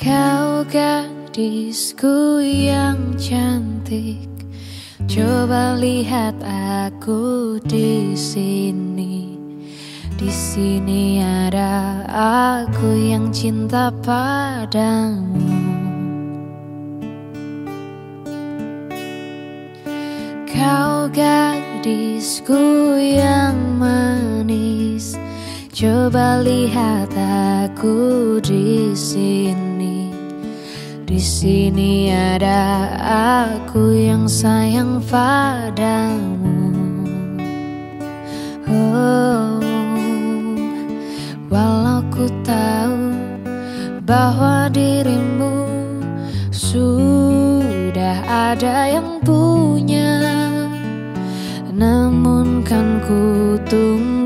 Kau gadisku yang cantik Coba lihat aku di sini. Di sini ada aku yang cinta padamu. Kau gadisku yang manis. Coba lihat aku di sini. Di sini ada aku yang sayang padamu. Oh, walau ku tahu bahwa dirimu sudah ada yang punya, namun kan ku tunggu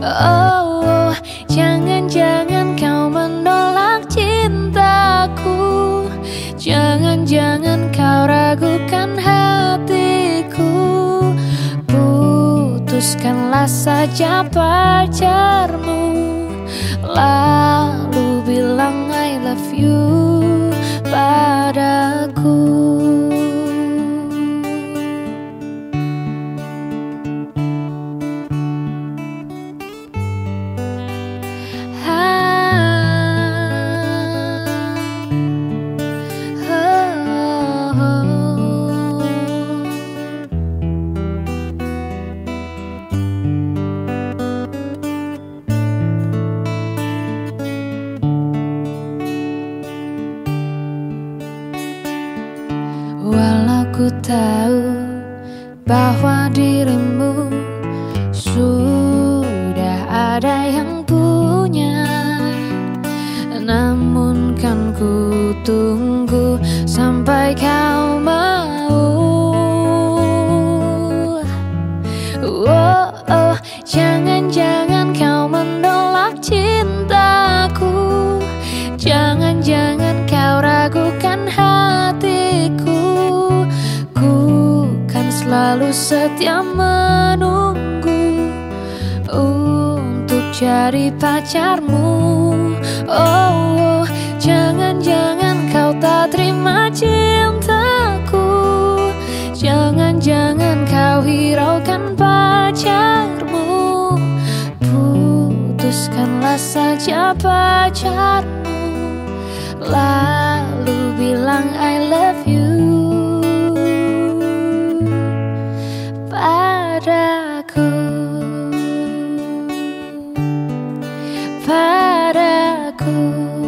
Oh, jangan-jangan kau menolak cintaku. Jangan-jangan kau ragukan hatiku. Putuskanlah saja pacarmu. Lalu bilang I love you padaku. Walau ku tahu bahwa dirimu sudah ada yang punya Namun kan ku tunggu selalu setia menunggu Untuk jadi pacarmu. Oh, oh jangan-jangan kau tak terima cintaku. Jangan-jangan kau hiraukan pacarmu. Putuskanlah saja pacarmu. Lalu bilang I love you Padaku